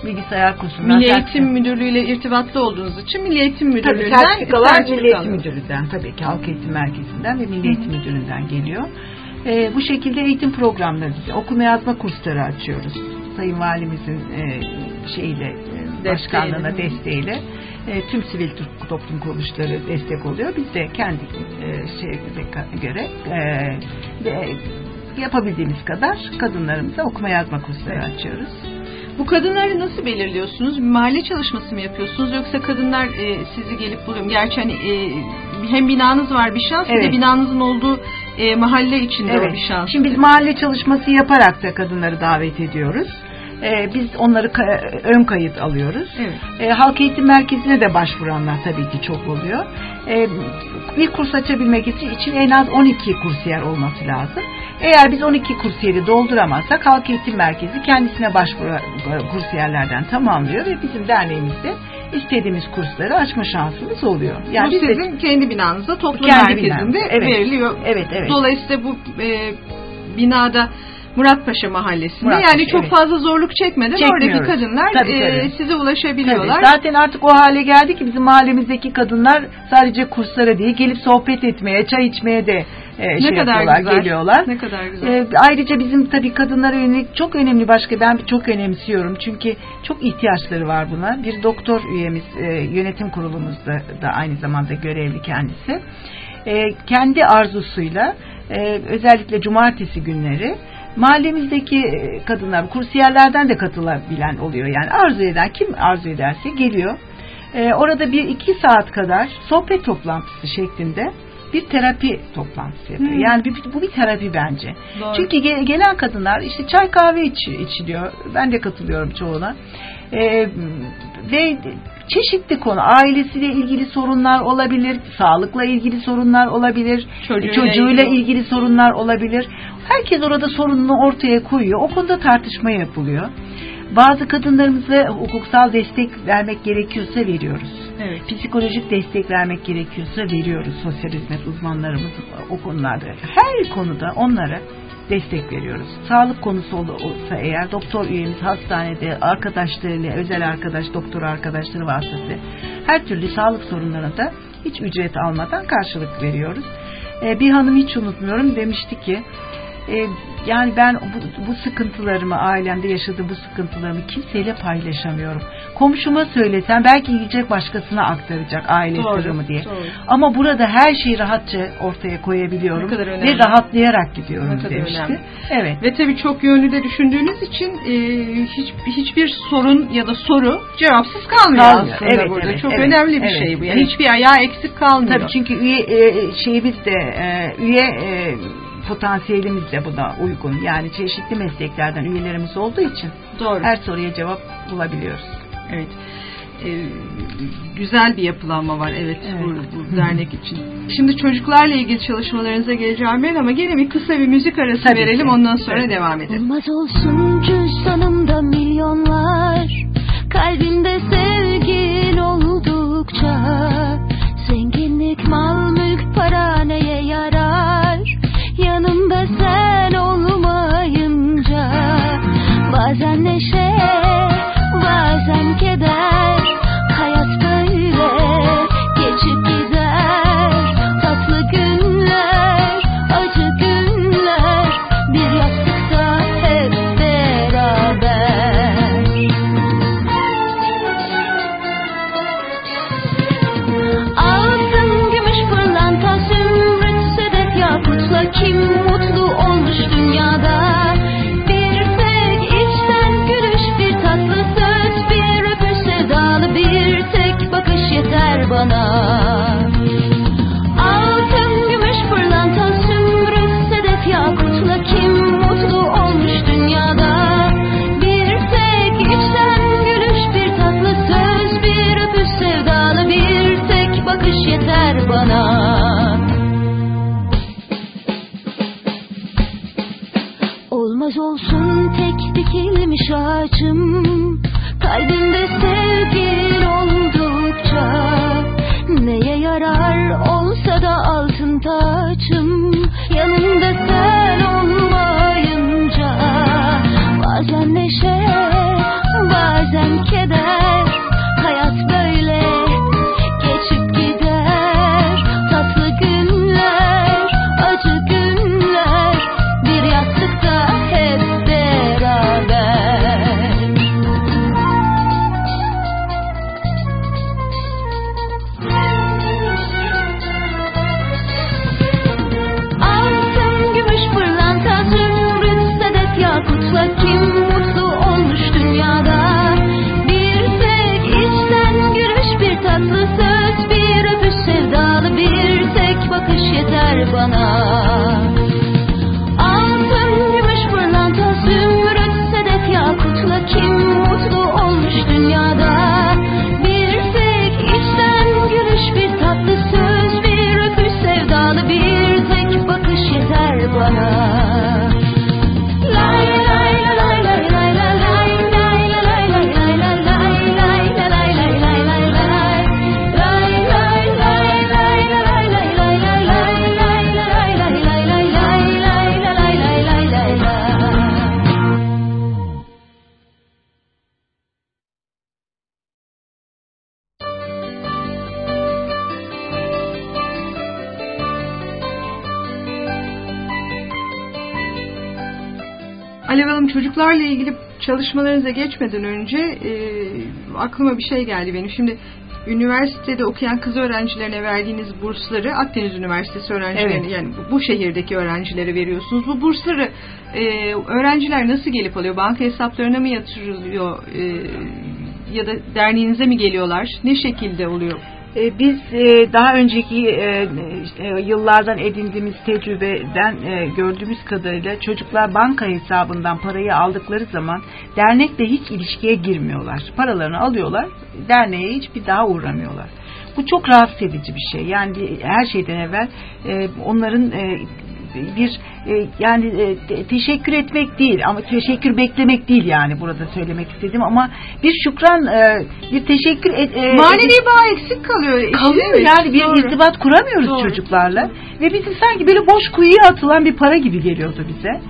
Bilgisayar kursundan Milli sertifika- Eğitim Müdürlüğü ile irtibatlı olduğunuz için Milli Eğitim Tabii Müdürlüğü'nden sertifikalar sertifika Milli Eğitim. Müdürlüğü'nden tabii ki Halk Eğitim Merkezi'nden ve Milli Eğitim Müdürlüğü'nden geliyor. Ee, bu şekilde eğitim programları, okuma yazma kursları açıyoruz. Sayın Valimizin e, şeyle, e, başkanlığına Desteğiyle. desteğiyle e, tüm sivil to- toplum kuruluşları destek oluyor. Biz de kendi e, şeyimize göre e, de, yapabildiğimiz kadar kadınlarımıza okuma yazma kursları açıyoruz. Bu kadınları nasıl belirliyorsunuz? Mahalle çalışması mı yapıyorsunuz yoksa kadınlar e, sizi gelip buluyor mu? Gerçi hani e, hem binanız var bir şans bir de Evet. binanızın olduğu e, mahalle içinde Evet. o bir şans. Şimdi biz mahalle çalışması yaparak da kadınları davet ediyoruz. Ee, biz onları ka- ön kayıt alıyoruz. Evet. Ee, halk eğitim merkezine de başvuranlar tabii ki çok oluyor. Ee, bir kurs açabilmek için, için en az 12 kursiyer olması lazım. Eğer biz 12 kursiyeri dolduramazsak halk eğitim merkezi kendisine başvuru kursiyerlerden tamamlıyor ve bizim derneğimizde istediğimiz kursları açma şansımız oluyor. Yani bu biz de- sizin kendi binanızda toplum Kendi merkezinde evet. veriliyor. Evet, evet. Dolayısıyla bu e, binada Muratpaşa Mahallesi'nde Muratpaşa, yani çok evet. fazla zorluk çekmeden oradaki kadınlar Tabii, e, tabii. size ulaşabiliyorlar. Tabii, zaten artık o hale geldi ki bizim mahallemizdeki kadınlar sadece kurslara değil gelip sohbet etmeye, çay içmeye de e, ne şey kadar yapıyorlar, güzel. geliyorlar. Ne kadar güzel. E, ayrıca bizim tabii kadınlara yönelik çok önemli başka ben çok önemsiyorum çünkü çok ihtiyaçları var buna. Bir doktor üyemiz e, yönetim kurulumuzda da aynı zamanda görevli kendisi. E, kendi arzusuyla e, özellikle cumartesi günleri mahallemizdeki e, kadınlar kursiyerlerden de katılabilen oluyor. Yani arzu eden kim arzu ederse geliyor. E, orada bir iki saat kadar sohbet toplantısı şeklinde bir terapi toplantısı yapıyor. Hmm. Yani bir- bu bir terapi bence. Doğru. Çünkü ge- gelen kadınlar işte çay kahve iç, içiliyor. Ben de katılıyorum çoğuna. Ee, ve çeşitli konu ailesiyle ilgili sorunlar olabilir, sağlıkla ilgili sorunlar olabilir, Çocuğuyla çocuğuyla ilgili- ilgili sorunlar olabilir. Herkes orada sorununu ortaya koyuyor. O konuda tartışma yapılıyor. Bazı kadınlarımıza hukuksal destek vermek gerekiyorsa veriyoruz. evet. Psikolojik destek vermek gerekiyorsa veriyoruz. Sosyal hizmet uzmanlarımız o konularda. Her konuda onlara destek veriyoruz. Sağlık konusu ol- olsa eğer doktor üyemiz hastanede arkadaşlarıyla özel arkadaş doktor arkadaşları vasıtası her türlü sağlık sorunlarına da hiç ücret almadan karşılık veriyoruz. Ee, bir hanım hiç unutmuyorum demişti ki e, yani ben bu, bu sıkıntılarımı ailemde yaşadığım bu sıkıntılarımı kimseyle paylaşamıyorum. Komşuma söylesem belki gidecek başkasına aktaracak aile Doğru, sırrımı diye. doğru. Ama burada her şeyi rahatça ortaya koyabiliyorum ve rahatlayarak gidiyorum Ne demişti. önemli. Evet. Ve tabii çok yönlü de düşündüğünüz için e, hiç hiçbir sorun ya da soru cevapsız kalmıyor, Kalmıyor. aslında Evet, burada. evet, çok evet, önemli bir evet, şey bu. Yani evet. hiçbir ayağı eksik kalmıyor. Tabii çünkü üye e, şeyimiz de e, üye e, potansiyelimiz de buna uygun. Yani çeşitli mesleklerden üyelerimiz olduğu için Doğru. her soruya cevap bulabiliyoruz. Evet. Ee, güzel bir yapılanma var evet, Evet. bu, bu dernek için. Şimdi çocuklarla ilgili çalışmalarınıza geleceğim ben ama gene bir kısa bir müzik arası Tabii verelim ki. ondan sonra Evet. devam edelim. Olmaz olsun cüzdanımda milyonlar Kalbimde sevgin oldukça Zenginlik, mal, mülk, para neye yarar खजाने Çocuklarla ilgili çalışmalarınıza geçmeden önce e, aklıma bir şey geldi benim. Şimdi üniversitede okuyan kız öğrencilerine verdiğiniz bursları Akdeniz Üniversitesi öğrencilerine Evet. yani bu, bu şehirdeki öğrencilere veriyorsunuz. Bu bursları e, öğrenciler nasıl gelip alıyor? Banka hesaplarına mı yatırılıyor? E, ya da derneğinize mi geliyorlar? Ne şekilde oluyor? E, Biz e, daha önceki e, yıllardan edindiğimiz tecrübeden e, gördüğümüz kadarıyla çocuklar banka hesabından parayı aldıkları zaman dernekle hiç ilişkiye girmiyorlar. Paralarını alıyorlar, derneğe hiçbir daha uğramıyorlar. Bu çok rahatsız edici bir şey. Yani her şeyden evvel onların bir e, yani e, te- teşekkür etmek değil ama teşekkür beklemek değil yani burada söylemek istedim ama bir şükran e, bir teşekkür et, e, Manevi bağ eksik kalıyor. kalıyor Evet, yani bir doğru. irtibat kuramıyoruz Doğru. çocuklarla ve bizim sanki böyle boş kuyuya atılan bir para gibi geliyordu bize.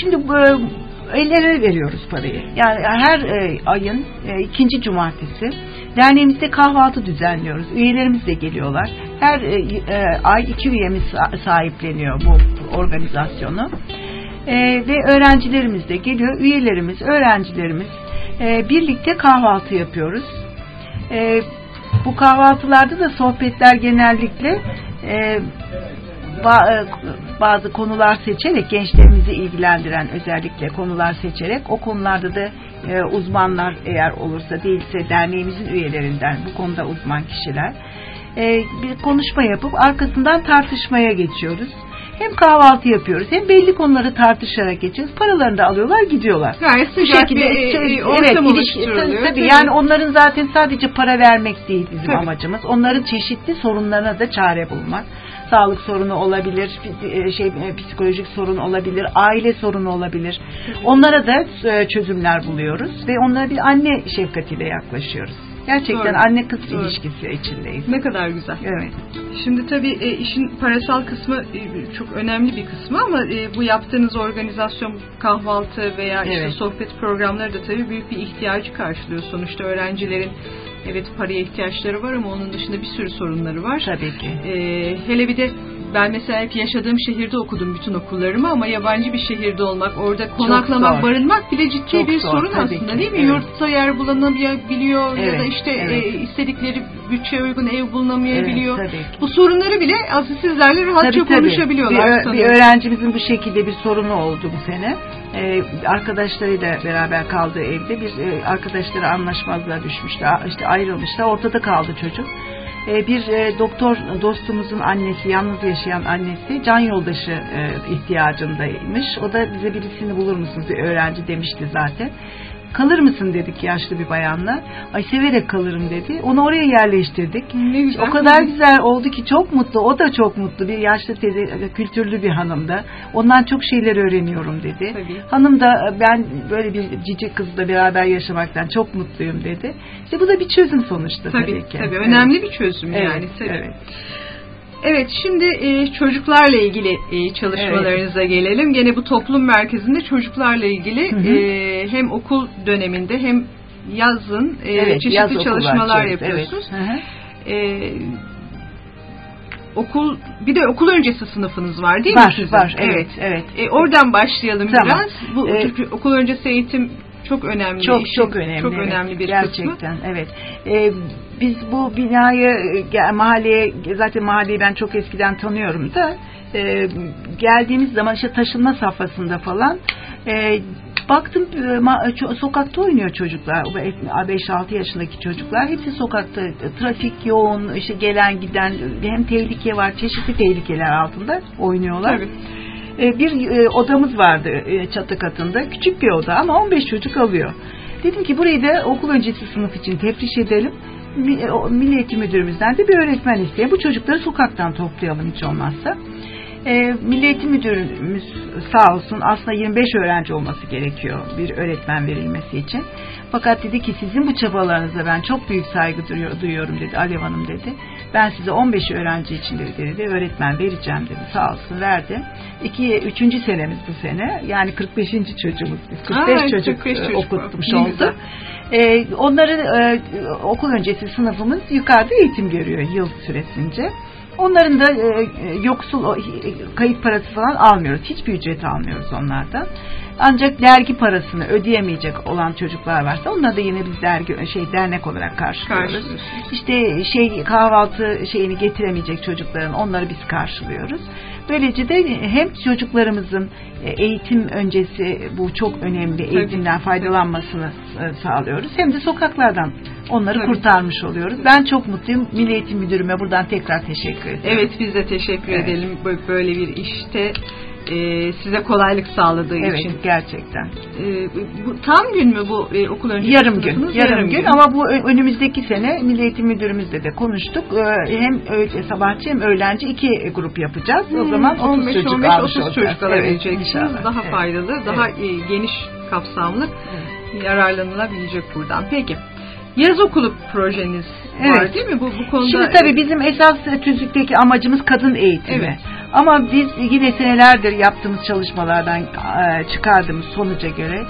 Şimdi e, ellere veriyoruz parayı. Yani her e, ayın e, ikinci cumartesi derneğimizde kahvaltı düzenliyoruz. Üyelerimiz de geliyorlar. Her e, e, ay iki üyemiz sa- sahipleniyor bu organizasyonu. E, ve öğrencilerimiz de geliyor. Üyelerimiz, öğrencilerimiz e, birlikte kahvaltı yapıyoruz. E, bu kahvaltılarda da sohbetler genellikle e, bazı konular seçerek gençlerimizi ilgilendiren özellikle konular seçerek o konularda da e, uzmanlar eğer olursa değilse derneğimizin üyelerinden bu konuda uzman kişiler e, bir konuşma yapıp arkasından tartışmaya geçiyoruz. Hem kahvaltı yapıyoruz hem belli konuları tartışarak geçiyoruz. Paralarını da alıyorlar gidiyorlar. Gayet Bu sıcak şekilde bir e, şey, e, evet, oluşturuluyor. tabii, yani onların zaten sadece para vermek değil bizim Tabii. amacımız. Onların çeşitli sorunlarına da çare bulmak. Sağlık sorunu olabilir, fi- şey e, psikolojik sorun olabilir, aile sorunu olabilir. Onlara da e, çözümler buluyoruz ve onlara bir anne şefkatiyle yaklaşıyoruz. Gerçekten Doğru. anne kız Doğru. ilişkisi içindeyiz. Ne kadar güzel. Evet. Şimdi tabii e, işin parasal kısmı e, çok önemli bir kısmı ama e, bu yaptığınız organizasyon kahvaltı veya işte Evet. sohbet programları da tabii büyük bir ihtiyacı karşılıyor. Sonuçta öğrencilerin evet paraya ihtiyaçları var ama onun dışında bir sürü sorunları var. Tabii ki. E, hele bir de ben mesela hep yaşadığım şehirde okudum bütün okullarımı ama yabancı bir şehirde olmak, orada konaklamak, barınmak bile ciddi Çok bir zor, sorun aslında ki. değil mi? Evet. Yurtta yer bulunamayabiliyor ya da Evet, işte evet. e, istedikleri bütçeye uygun ev bulunamayabiliyor. Evet, tabii ki. Bu sorunları bile aslında sizlerle rahatça Tabii, tabii. konuşabiliyorlar. Bir, bir öğrencimizin bu şekilde bir sorunu oldu bu sene. Ee, arkadaşlarıyla beraber kaldığı evde bir e, arkadaşları anlaşmazlığa düşmüşler. işte ayrılmışlar. Ortada kaldı çocuk. Ee, bir e, doktor dostumuzun annesi, yalnız yaşayan annesi can yoldaşı e, ihtiyacındaymış. O da bize birisini bulur musunuz? Bir öğrenci demişti zaten. Kalır mısın dedik yaşlı bir bayanla. Ay severek kalırım dedi. Onu oraya yerleştirdik. Ne güzel. O kadar güzel oldu ki çok mutlu. O da çok mutlu. Bir yaşlı teyze, kültürlü bir hanım da. Ondan çok şeyler öğreniyorum dedi. Tabii. Hanım da ben böyle bir cici kızla beraber yaşamaktan çok mutluyum dedi. İşte bu da bir çözüm sonuçta tabii, Tabii, ki. tabii. Evet. Önemli bir çözüm Evet, yani. Tabii. evet. Evet şimdi e, çocuklarla ilgili e, çalışmalarınıza gelelim. Gene bu toplum merkezinde çocuklarla ilgili Hı hı. e, hem okul döneminde hem yazın e, Evet, çeşitli yaz çalışmalar yapıyorsunuz. Evet. Hı hı. E, okul bir de okul öncesi sınıfınız var değil Var, mi sizin? var. Evet, evet. E, oradan başlayalım Tamam. biraz. Bu E, çünkü okul öncesi eğitim çok önemli. Çok işin çok önemli. Çok evet. önemli bir kısmı. Gerçekten evet. Ee, biz bu binayı e, mahalleye zaten mahalleyi ben çok eskiden tanıyorum da e, geldiğimiz zaman işte taşınma safhasında falan e, baktım e, sokakta oynuyor çocuklar. O 5-6 yaşındaki çocuklar hepsi sokakta. Trafik yoğun, işte gelen giden hem tehlike var, çeşitli tehlikeler altında oynuyorlar. Tabii. E, bir e, odamız vardı e, çatı katında. Küçük bir oda ama 15 çocuk alıyor. Dedim ki burayı da okul öncesi sınıf için tefriş edelim. Milli Eğitim Müdürümüzden de bir öğretmen isteyelim. Bu çocukları sokaktan toplayalım hiç olmazsa. E, Milli Eğitim Müdürümüz sağ olsun aslında 25 öğrenci olması gerekiyor bir öğretmen verilmesi için. Fakat dedi ki sizin bu çabalarınıza ben çok büyük saygı duyuyor- duyuyorum dedi Alev Hanım dedi. Ben size 15 öğrenci için dedi, dedi öğretmen vereceğim dedi sağ olsun verdi. İki, üçüncü senemiz bu sene yani 45. çocuğumuz biz 45 Aa, çocuk 45 e, okutmuş oldu. E, onların e, okul öncesi sınıfımız yukarıda eğitim görüyor yıl süresince. Onların da e, yoksul kayıt parası falan almıyoruz. Hiçbir ücret almıyoruz onlardan. Ancak dergi parasını ödeyemeyecek olan çocuklar varsa onları da yine biz dergi şey dernek olarak karşılıyoruz. İşte şey kahvaltı şeyini getiremeyecek çocukların onları biz karşılıyoruz. Böylece de hem çocuklarımızın e, eğitim öncesi bu çok önemli eğitimden faydalanmasını e, sağlıyoruz. Hem de sokaklardan onları Tabii. kurtarmış oluyoruz. Ben çok mutluyum. Milli Eğitim Müdürüme buradan tekrar teşekkür ederim. Evet biz de teşekkür Evet. edelim Bö- böyle bir işte e, size kolaylık sağladığı Evet için. gerçekten. E, bu tam gün mü bu e, okul öncesi Yarım gün, sınıfınız? yarım, gün ama bu önümüzdeki sene Milli Eğitim Müdürümüzle de konuştuk. Ee, Hem öğle, sabahçı hem öğlenci iki grup yapacağız. o Hmm, zaman 30 15 çocuk 15 almış 30 olacağız. çocuk alabileceksiniz. inşallah. Daha Evet. faydalı, daha e, geniş kapsamlı yararlanılabilecek buradan. Peki. Yaz okulu projeniz var Evet. değil mi? Bu bu konuda Şimdi tabii bizim esas tüzükteki amacımız kadın eğitimi. Evet. Ama biz yine senelerdir yaptığımız çalışmalardan e, çıkardığımız sonuca göre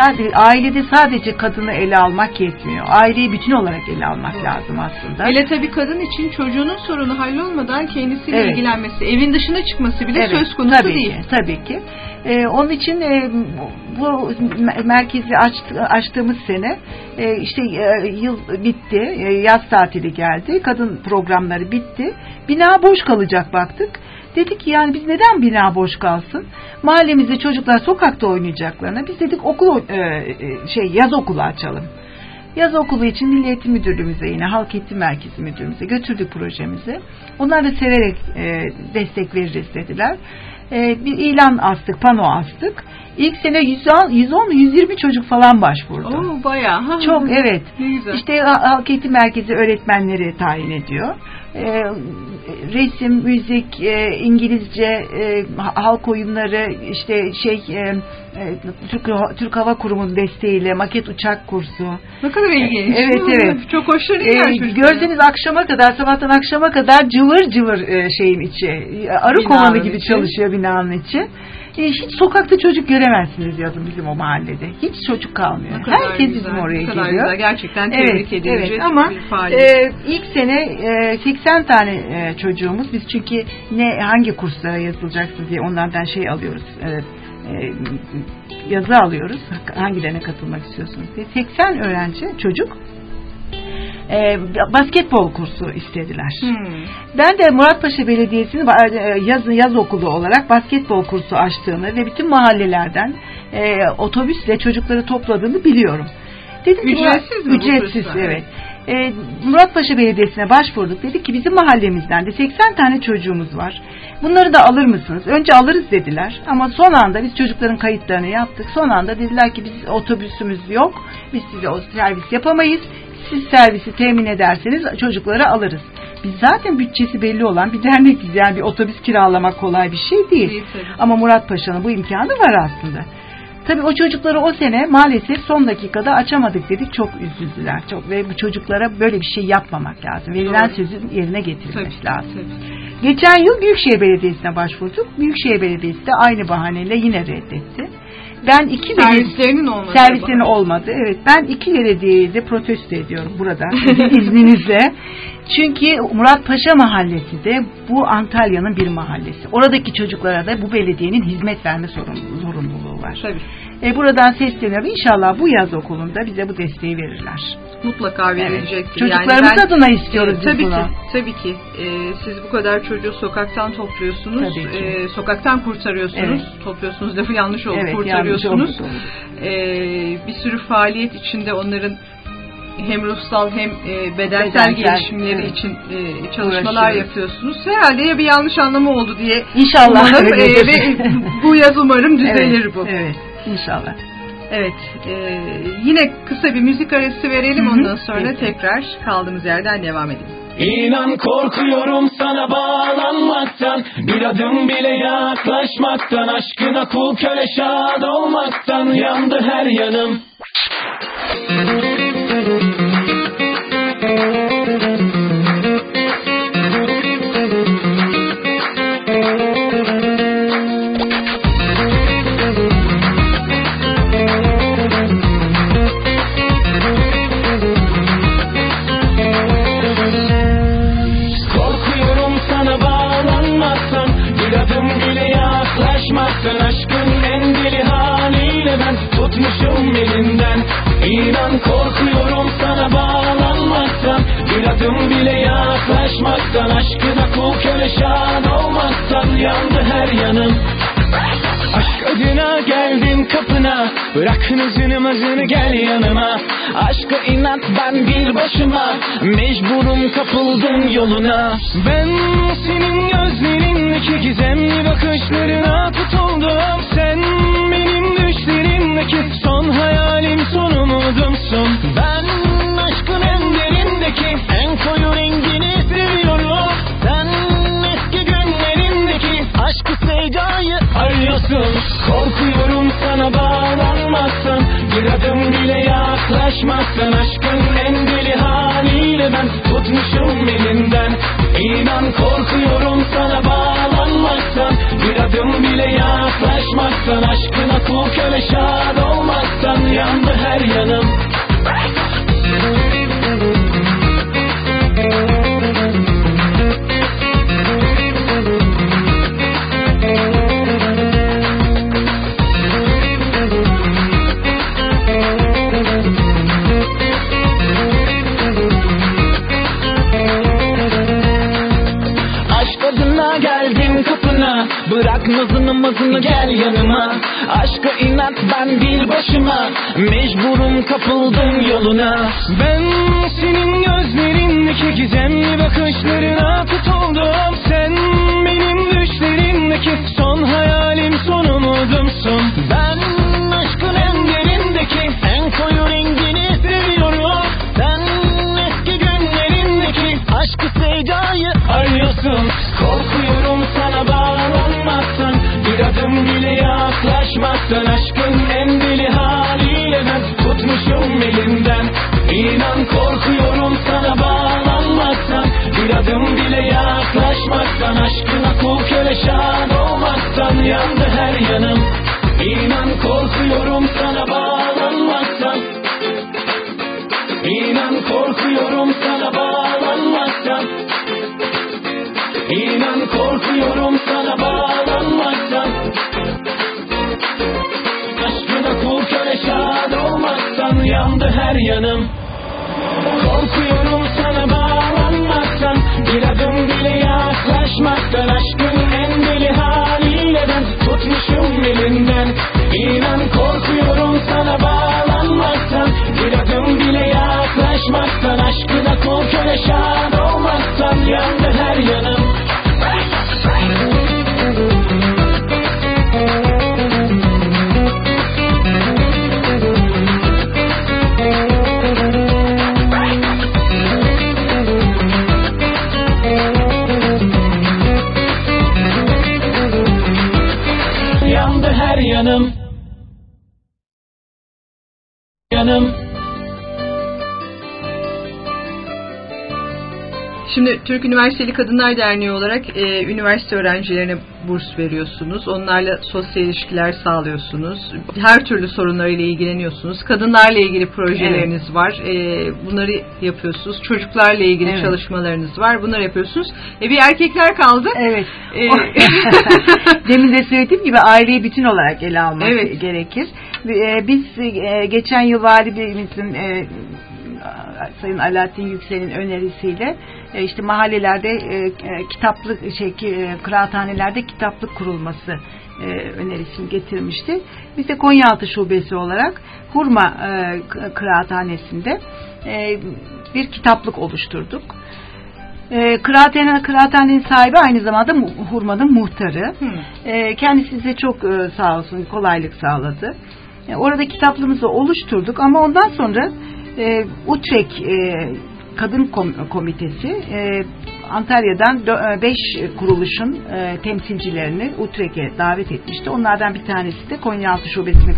sadece, ailede sadece kadını ele almak yetmiyor. Aileyi bütün olarak ele almak lazım aslında. Hele tabii kadın için çocuğunun sorunu hallolmadan kendisiyle Evet. ilgilenmesi, evin dışına çıkması bile Evet, söz konusu tabii değil. Ki, tabii ki. Ee, onun için e, bu me- merkezi açtı- açtığımız sene e, işte e, yıl bitti, e, yaz tatili geldi, kadın programları bitti. Bina boş kalacak baktık. Dedik ki yani biz neden bina boş kalsın? Mahallemizde çocuklar sokakta oynayacaklarına biz dedik okul e, e, şey yaz okulu açalım. Yaz okulu için Milli Eğitim Müdürlüğümüze yine Halk Eğitim Merkezi Müdürlüğümüze götürdük projemizi. Onlar da severek e, destek veririz dediler. E, bir ilan astık, pano astık. İlk sene 110-120 çocuk falan başvurdu. Oo bayağı. Ha, Çok evet. Ne güzel. İşte Halk Eğitim Merkezi öğretmenleri tayin ediyor. Ee, resim, müzik, e, İngilizce, e, ha- halk oyunları, işte şey e, e, Türk, Türk Hava Kurumu'nun desteğiyle maket uçak kursu. Ne kadar ilginç. Evet, evet. Çok hoşları gider çocukların. gördüğünüz akşama kadar, sabahtan akşama kadar cıvır cıvır e, şeyin içi. Arı Binanın kovanı gibi içi. çalışıyor binanın içi. E, hiç sokakta çocuk göremezsiniz yazın bizim o mahallede. Hiç çocuk kalmıyor. Herkes güzel, bizim oraya geliyor. Güzel. Gerçekten tebrik Evet, edilecek evet. ama e, ilk sene e, 80 tane e, çocuğumuz biz çünkü ne hangi kurslara yazılacaksınız diye onlardan şey alıyoruz. E, e, yazı alıyoruz. Hangilerine katılmak istiyorsunuz diye. 80 öğrenci çocuk e, basketbol kursu istediler. Hmm. Ben de Muratpaşa Belediyesi'nin e, yaz, yaz okulu olarak basketbol kursu açtığını ve bütün mahallelerden e, otobüsle çocukları topladığını biliyorum. Dedim ki, Ücretsiz mi Ücretsiz evet. E, Muratpaşa Belediyesi'ne başvurduk. Dedik ki bizim mahallemizden de 80 tane çocuğumuz var. Bunları da alır mısınız? Önce alırız dediler ama son anda biz çocukların kayıtlarını yaptık. Son anda dediler ki biz otobüsümüz yok. Biz size o servis yapamayız. Siz servisi temin ederseniz çocukları alırız. Biz zaten bütçesi belli olan bir dernekiz. Yani bir otobüs kiralamak kolay bir şey değil. Değil tabii. Ama Murat Paşa'nın bu imkanı var aslında. Tabii o çocukları o sene maalesef son dakikada açamadık dedik. Çok üzüldüler. Çok ve bu çocuklara böyle bir şey yapmamak lazım. Verilen Doğru. sözün yerine getirilmesi Tabii, lazım. tabii. Geçen yıl Büyükşehir Belediyesi'ne başvurduk. Büyükşehir Belediyesi de aynı bahaneyle yine reddetti. Ben iki Servislerinin olması. servislerin olmadı. Evet ben iki belediyeyi de protesto ediyorum burada [LAUGHS] izninizle. Çünkü Murat Paşa Mahallesi de bu Antalya'nın bir mahallesi. Oradaki çocuklara da bu belediyenin hizmet verme sorumluluğu, var. Tabii. E, buradan sesleniyorum. İnşallah bu yaz okulunda bize bu desteği verirler. Mutlaka verilecektir. Evet. Çocuklarımız ben- adına istiyoruz biz tabii bunu. ki, tabii ki. Ee, siz bu kadar çocuğu sokaktan topluyorsunuz. Ee, sokaktan kurtarıyorsunuz. Topluyorsunuz lafı yanlış oldu. Evet, kurtarıyorsunuz. yanlış oldu. Ee, bir sürü faaliyet içinde onların hem ruhsal hem e, bedensel, Bedensel, gelişimleri evet. için e, çalışmalar Uğraşıyoruz. yapıyorsunuz. Herhalde ya bir yanlış anlamı oldu diye İnşallah. Ee, öyledir. [LAUGHS] ve bu yaz umarım düzelir evet, bu. Evet inşallah. Evet, e, yine kısa bir müzik arası verelim Hı hı, ondan sonra peki. tekrar kaldığımız yerden devam edelim. İnan korkuyorum sana bağlanmaktan Bir adım bile yaklaşmaktan Aşkına kul köle şad olmaktan Yandı her yanım yaklaşmaktan Aşkına kul köle şan olmaktan Yandı her yanım Aşk adına geldim kapına Bırak nızını mızını gel yanıma. Aşka inat ben bir başıma Mecburum kapıldım yoluna. Ben senin gözlerindeki gizemli bakışlarına tutuldum. Sen benim düşlerimdeki son hayalim son umudumsun. Ben aşkın en derindeki en koyu rengini seviyorum Sen eski günlerimdeki aşkı sevdayı arıyorsun. Korkuyorum sana bağlanmaktan Bir adım bile yaklaşmaktan Aşkın en deli haliyle ben tutmuşum elinden İnan korkuyorum sana bağlanmaktan Bir adım bile yaklaşmaktan Aşkına kul köle şad olmaktan Yandı her yanım mazını gel yanıma. Aşka inat ben bir başıma. Mecburum kapıldım yoluna. Ben senin gözlerindeki gizemli bakışlarına tutuldum Sen benim düşlerimdeki son hayalim son umudumsun. Ben aşkın en derindeki en koyu rengini seviyorum. Sen eski günlerindeki aşkı sevdayı arıyorsun. Korkuyorum sana bağlanmaktan Bir adım bile yaklaşmaktan Aşkın en deli haliyle ben tutmuşum elinden. İnan korkuyorum sana bağlanmaktan Bir adım bile yaklaşmaktan Aşkına kul köle şan olmaktan Yandı her yanım. İnan korkuyorum sana bağlanmaktan İnan korkuyorum sana bağlanmaktan İnan korkuyorum sana bağlanmaktan Yandı her yanım. Korkuyorum sana bağlanmaktan Bir adım bile yaklaşmaktan. Aşkın en deli haliyle ben tutmuşum elinden. İnan korkuyorum sana bağlanmaktan Bir adım bile yaklaşmaktan. Aşkına kul köle şad olmaktan. Yandı her yanım Şimdi Türk Üniversiteli Kadınlar Derneği olarak e, üniversite öğrencilerine burs veriyorsunuz. Onlarla sosyal ilişkiler sağlıyorsunuz. Her türlü sorunlarıyla ilgileniyorsunuz. Kadınlarla ilgili projeleriniz var. E, bunları yapıyorsunuz. Çocuklarla ilgili Evet. çalışmalarınız var. Bunları yapıyorsunuz. E, bir erkekler kaldı. Evet. E, [LAUGHS] Demin de söylediğim gibi aileyi bütün olarak ele almak Evet. gerekir. E, Biz e, geçen yıl validemizin e, Sayın Alaaddin Yüksel'in önerisiyle e, işte mahallelerde e, e, kitaplık şey e, kıraathanelerde kitaplık kurulması e, önerisini getirmişti. Biz de Konyaaltı Şubesi olarak Hurma e, kıraathanesinde e, bir kitaplık oluşturduk. E, kıraathane, kıraathanenin sahibi aynı zamanda Hurma'nın muhtarı. E, kendisi bize çok e, sağ olsun kolaylık sağladı. E, orada kitaplığımızı oluşturduk ama ondan sonra e, Utrek e, Kadın Kom- Komitesi e, Antalya'dan 5 kuruluşun e, temsilcilerini Utrek'e davet etmişti. Onlardan bir tanesi de Konyaaltı Şubesi'nin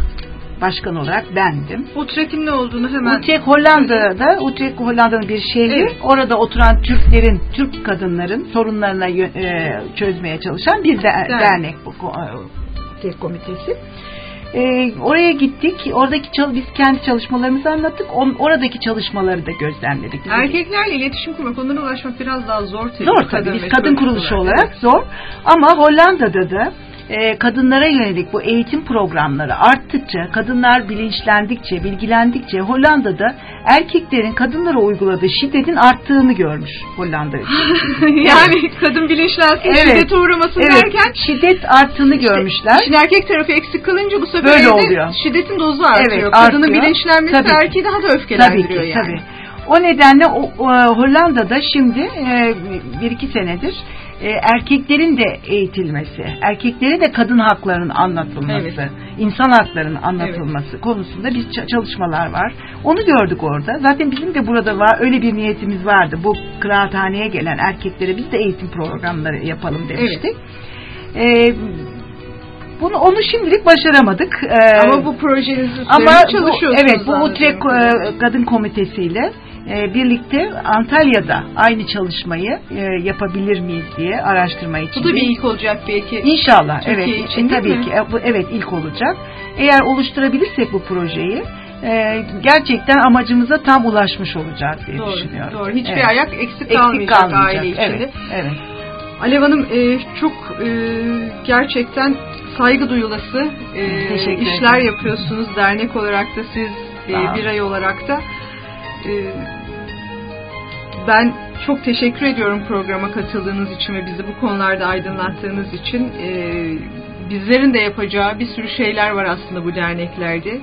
başkanı olarak bendim. Utrecht'in ne olduğunu hemen... Utrecht Hollanda'da, Utrecht Hollanda'nın bir şehri. Evet. Orada oturan Türklerin, Türk kadınların sorunlarına e, çözmeye çalışan bir de- dernek bu e, Utrecht Komitesi. E, oraya gittik. Oradaki çal- biz kendi çalışmalarımızı anlattık. On- oradaki çalışmaları da gözlemledik. Bizim- Erkeklerle iletişim kurmak, onlara ulaşmak biraz daha zor tabii. Zor tabii. Biz ve kadın kuruluşu olarak. olarak zor. Ama Hollanda'da da e, kadınlara yönelik bu eğitim programları arttıkça, kadınlar bilinçlendikçe, bilgilendikçe Hollanda'da erkeklerin kadınlara uyguladığı şiddetin arttığını görmüş Hollanda. [LAUGHS] yani kadın bilinçlensin, Evet. şiddete uğramasın evet, derken şiddet arttığını görmüşler. Şimdi erkek tarafı eksik kalınca bu sefer Böyle oluyor. şiddetin dozu artıyor. Evet, Kadının artıyor. bilinçlenmesi Tabii erkeği daha da Tabii öfkelendiriyor ki, yani. tabii. O nedenle o, o, Hollanda'da şimdi e, bir iki senedir e, erkeklerin de eğitilmesi, erkeklere de kadın haklarının anlatılması, Evet. insan haklarının anlatılması konusunda biz ça- çalışmalar var. Onu gördük orada. Zaten bizim de burada var öyle bir niyetimiz vardı. Bu kıraathaneye gelen erkeklere biz de eğitim programları yapalım demiştik. E, bunu onu şimdilik başaramadık. E, Ama bu projeniz üzerine ama bu, çalışıyorsunuz. evet bu Utrecht Kadın Komitesi'yle e, birlikte Antalya'da aynı çalışmayı e, yapabilir miyiz diye araştırma için. Bu da bir ilk olacak belki. İnşallah Türkiye evet için tabii mi? ki e, bu evet ilk olacak. Eğer oluşturabilirsek bu projeyi e, gerçekten amacımıza tam ulaşmış olacağız diye Doğru, düşünüyorum. doğru. Hiçbir Evet. ayak eksik, Eksik kalmayacak, kalmayacak. aile içinde. Evet, evet. Alev Hanım e, çok e, gerçekten saygı duyulası e, işler yapıyorsunuz. Dernek olarak da siz e, olun. birey olarak da. E, ben çok teşekkür ediyorum programa katıldığınız için ve bizi bu konularda aydınlattığınız için. E, bizlerin de yapacağı bir sürü şeyler var aslında bu derneklerde.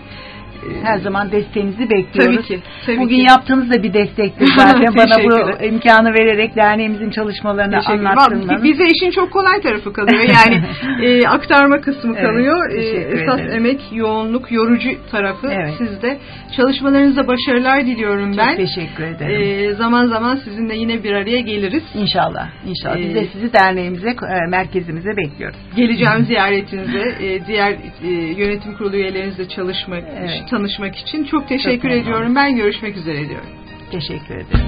E, Her zaman desteğinizi bekliyoruz. Tabii ki. Tabii Bugün ki. yaptığınız da bir destektir [LAUGHS] zaten. Bana bu imkanı vererek derneğimizin çalışmalarını anlattığınız. Bize işin çok kolay tarafı kalıyor. Yani [LAUGHS] e, aktarma kısmı Evet, kalıyor. E, esas ederim. emek, yoğunluk, yorucu tarafı Evet. sizde. Çalışmalarınızda başarılar diliyorum Çok ben. teşekkür ederim. E, zaman zaman sizinle yine bir araya geliriz. İnşallah. İnşallah. Biz de Ee, sizi derneğimize, e, merkezimize bekliyoruz. Geleceğim [LAUGHS] ziyaretinize, e, diğer e, yönetim kurulu üyelerinizle çalışmak, Evet. Tanışmak için çok teşekkür memnun ediyorum. Ben görüşmek üzere diyorum. Teşekkür ederim.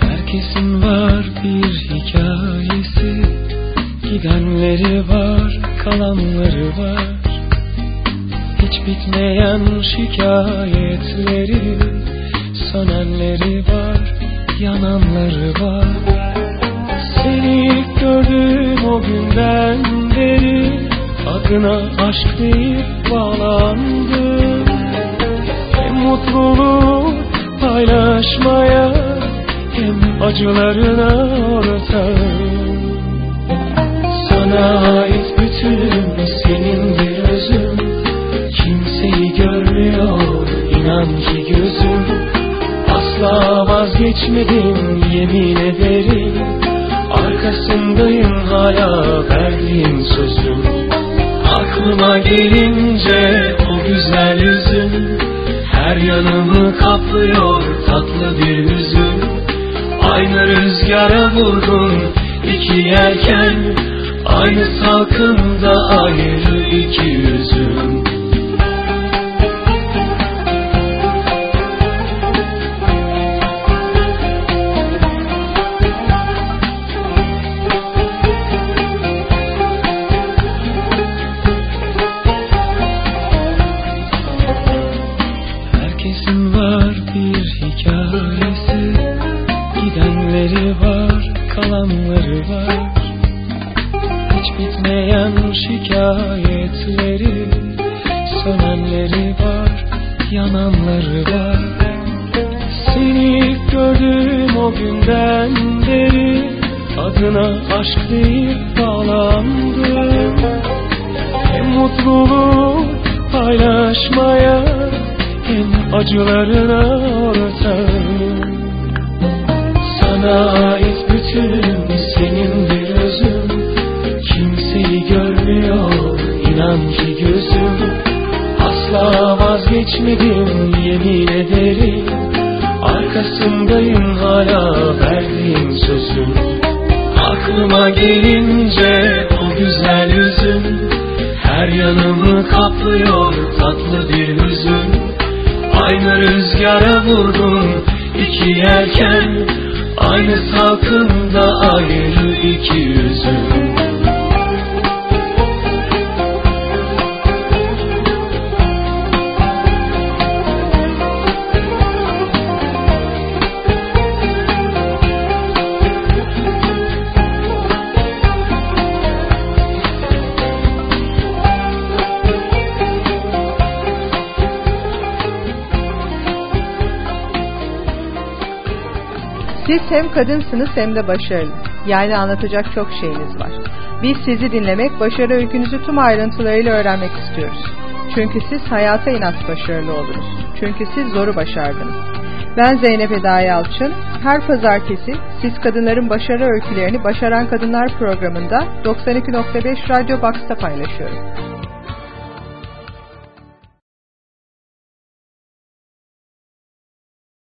Herkesin var bir hikayesi Gidenleri var, kalanları var Hiç bitmeyen şikayetleri Sönenleri var, yananları var Seni ilk gördüğüm o günden beri Adına aşk deyip bağlandım. Hem mutluluğu paylaşmaya Hem acılarına ortağım Sana ait bütünüm senindir özüm Kimseyi görmüyor inan ki gözüm. Asla vazgeçmedim yemin ederim Arkasındayım hala verdiğim sözüm Aklıma gelince o güzel yüzün Her yanımı kaplıyor tatlı bir hüzün. Aynı rüzgara vurgun iki yelken Aynı salkımda ayrı iki yüzüm mutluluğu paylaşmaya Hem acılarına ortağım Sana ait bütünüm senindir özüm Kimseyi görmüyor inan ki gözüm. Asla vazgeçmedim yemin ederim. Arkasındayım hala verdiğim sözüm. Aklıma gelince o güzel yüzün Her yanımı kaplıyor tatlı bir hüzün. Aynı rüzgara vurgun iki yelken. Aynı salkımda ayrı iki yüzüm Siz hem kadınsınız hem de başarılı. Yani anlatacak çok şeyiniz var. Biz sizi dinlemek, başarı öykünüzü tüm ayrıntılarıyla öğrenmek istiyoruz. Çünkü siz hayata inat başarılı oluruz. Çünkü siz zoru başardınız. Ben Zeynep Eda Yalçın. Her pazartesi siz kadınların başarı öykülerini Başaran Kadınlar programında 92.5 Radyo Box'ta paylaşıyorum.